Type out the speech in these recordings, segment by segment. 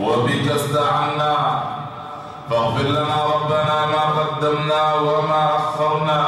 وبك استعنا. فاغفر لنا ربنا ما قدمنا وما أخرنا.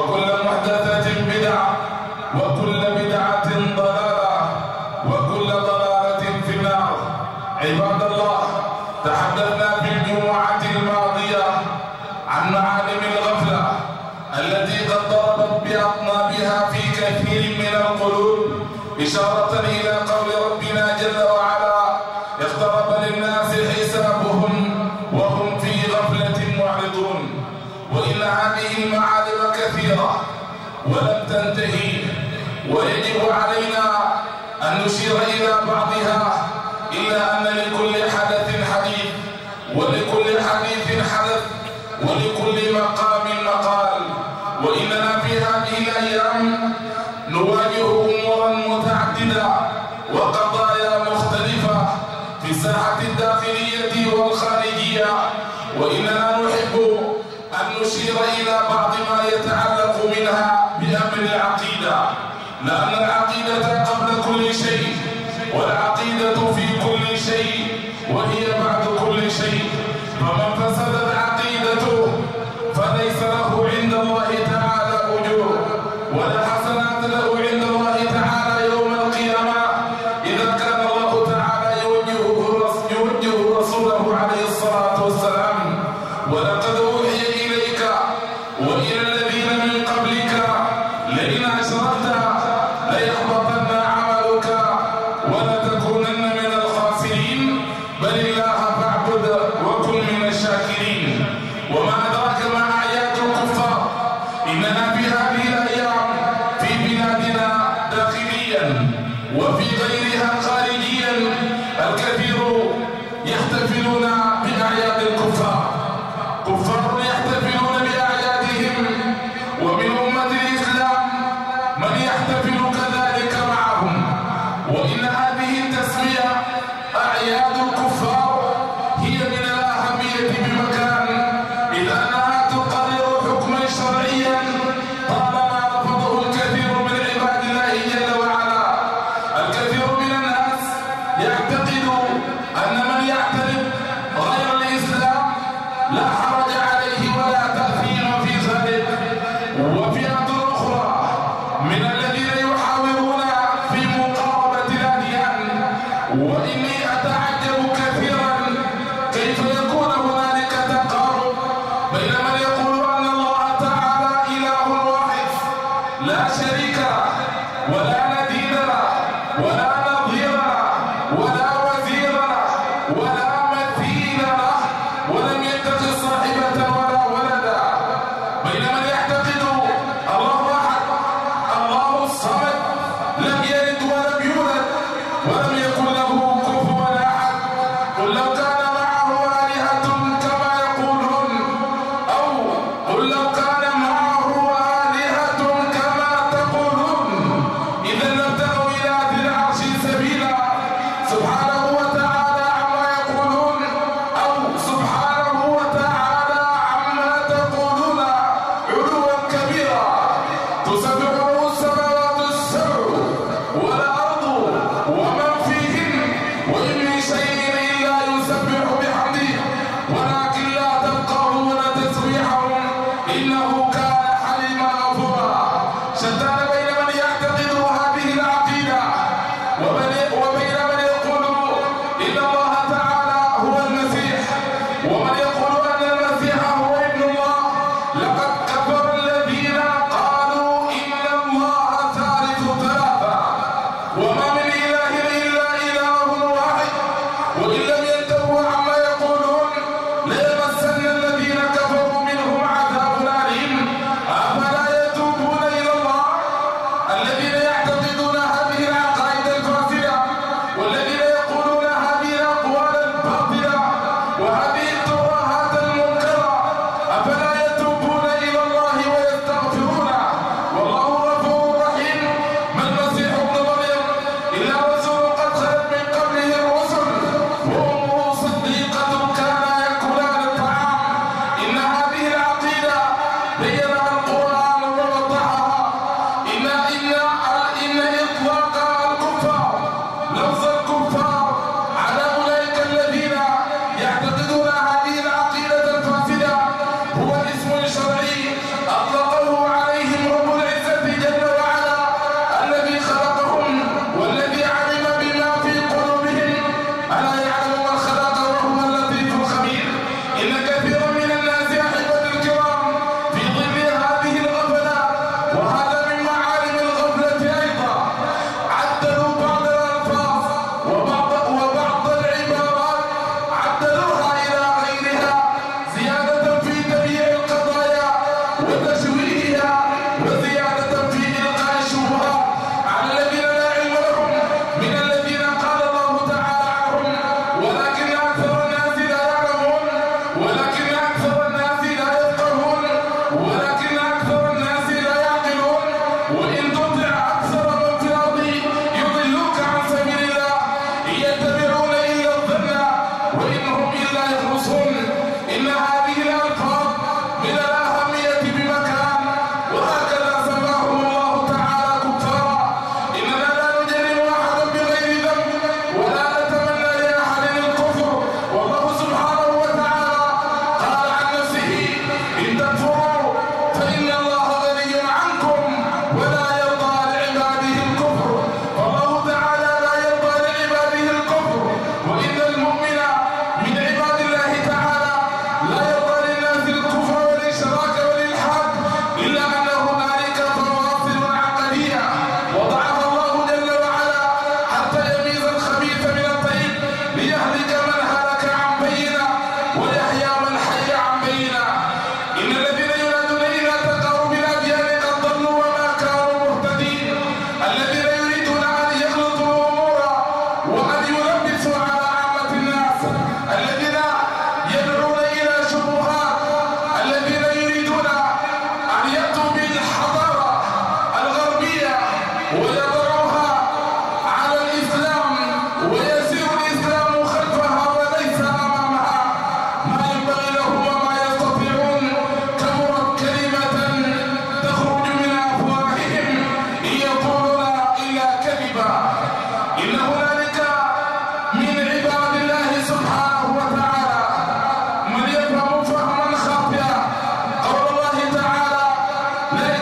وكل محدثة بدعة وكل بدعة فلا نحب أن نشير إلى بعض ما يتعلق منها بأمر العقيدة. لأن العقيدة يحتفلون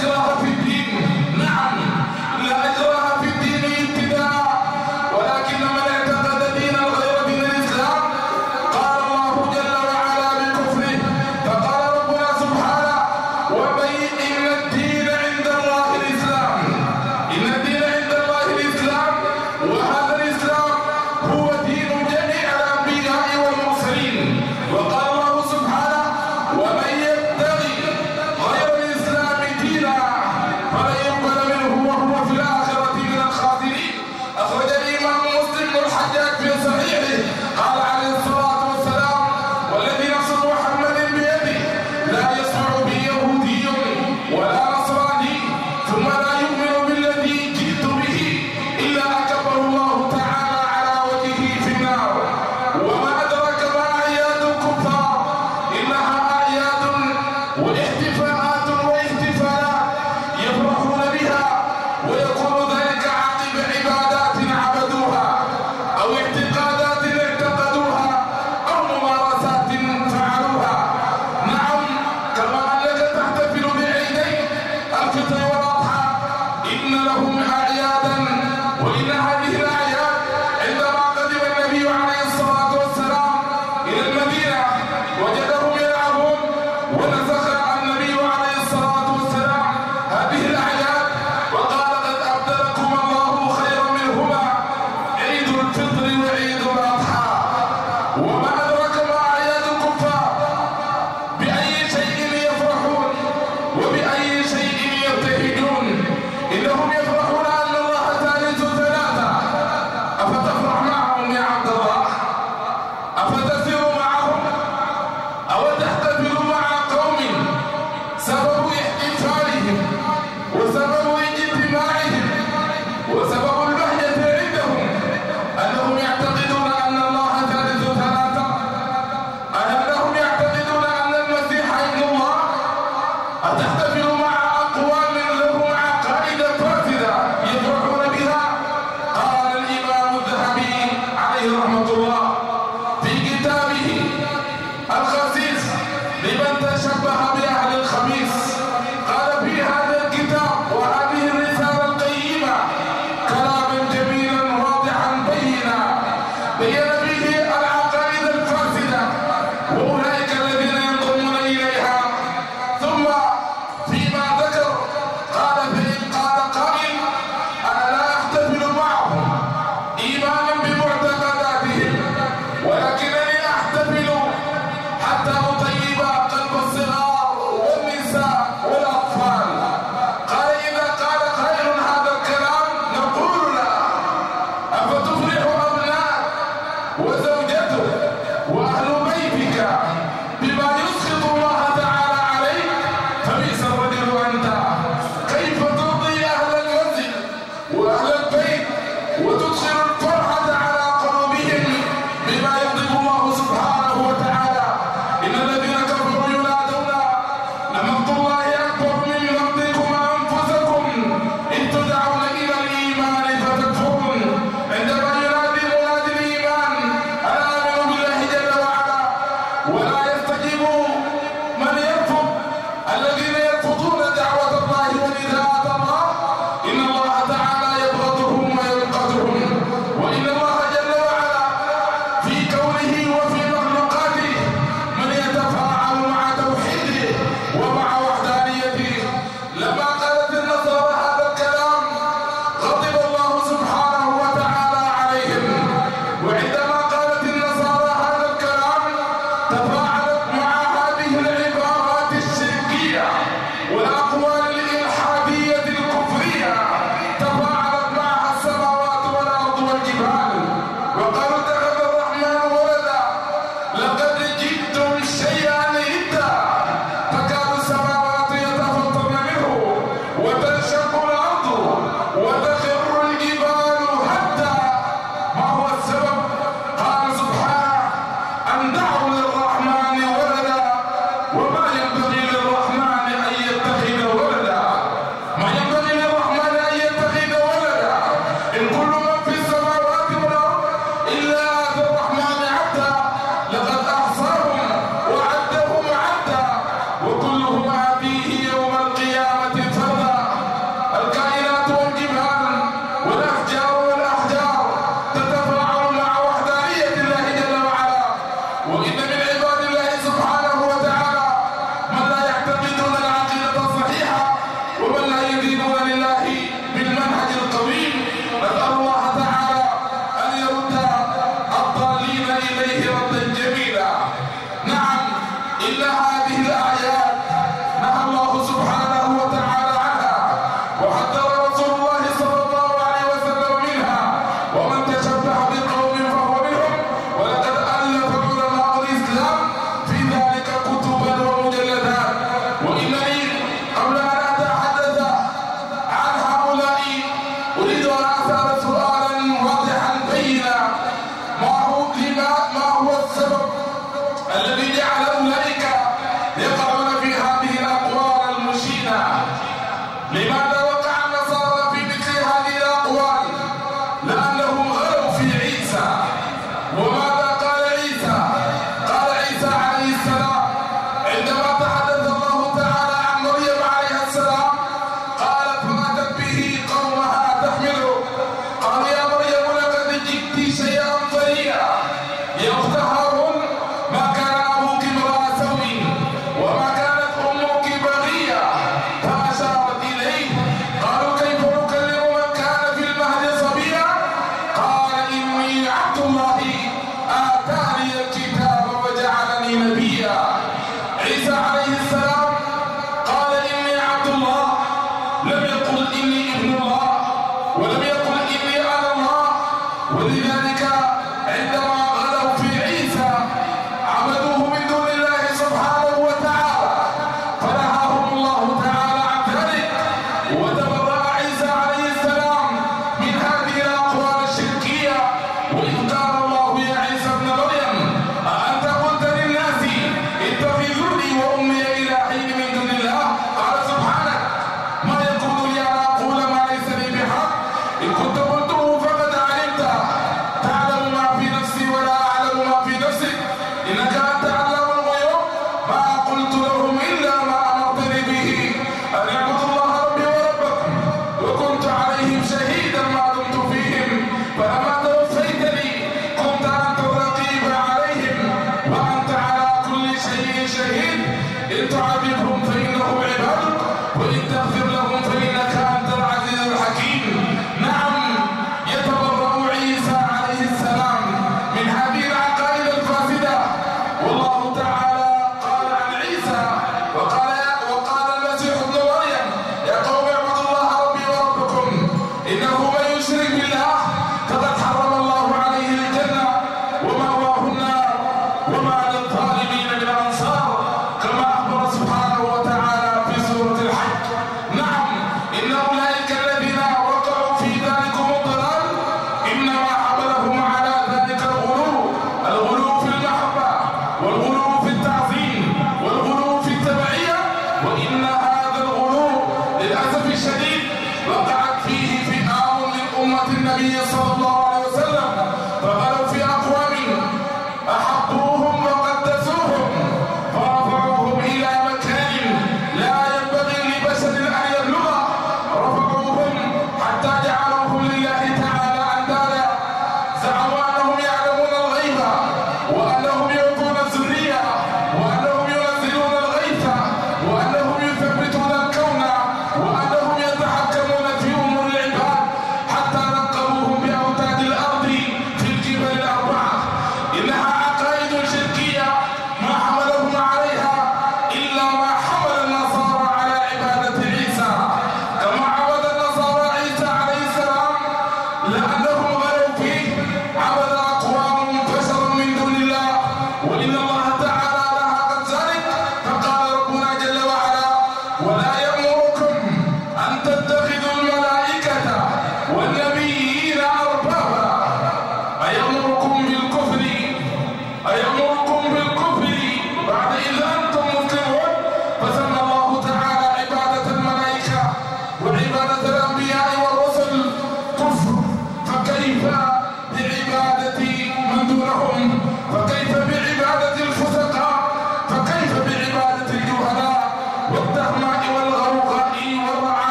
저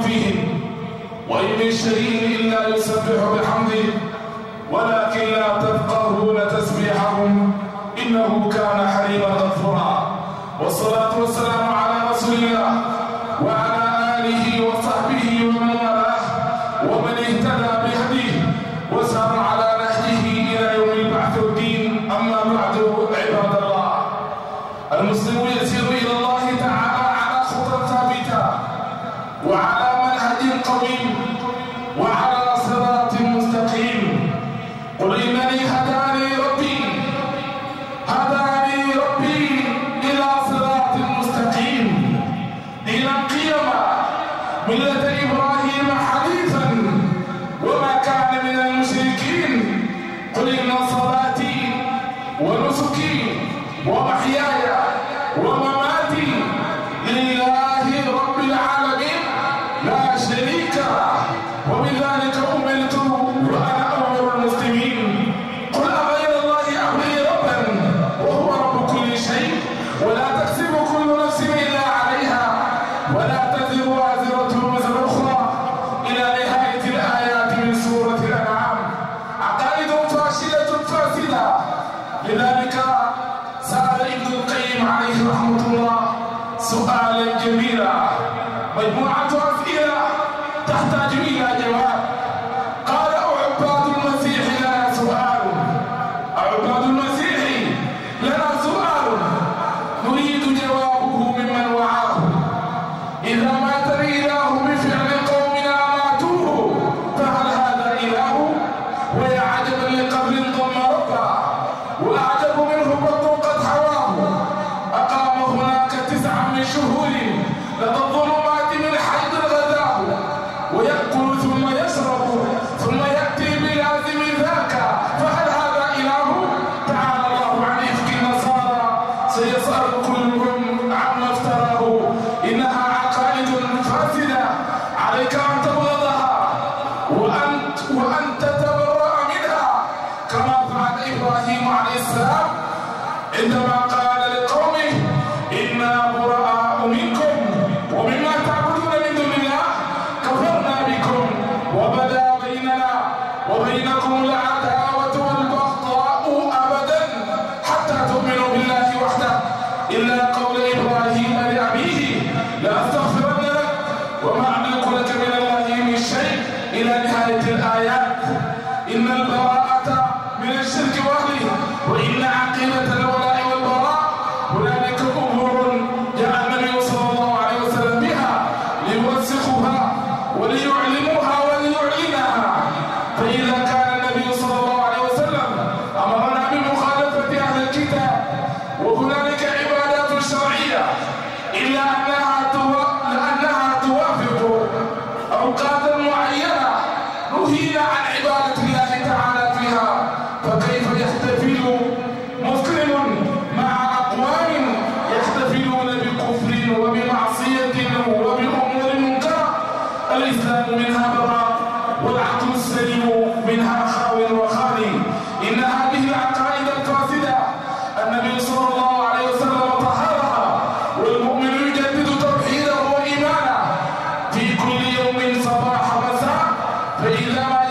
فيهم وإن من شيء إلا يسبح بحمده ولكن لا تسبيحهم إنه كان حليما غفورا. والصلاة والسلام على رسول الله وعلى Amen. shumë hulin dhe do të إن القواعد كل يوم صباح مساء فإذا